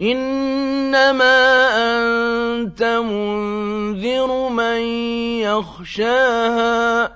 إِنَّمَا أَنتَ مُنذِرُ مَن يَخْشَاهَا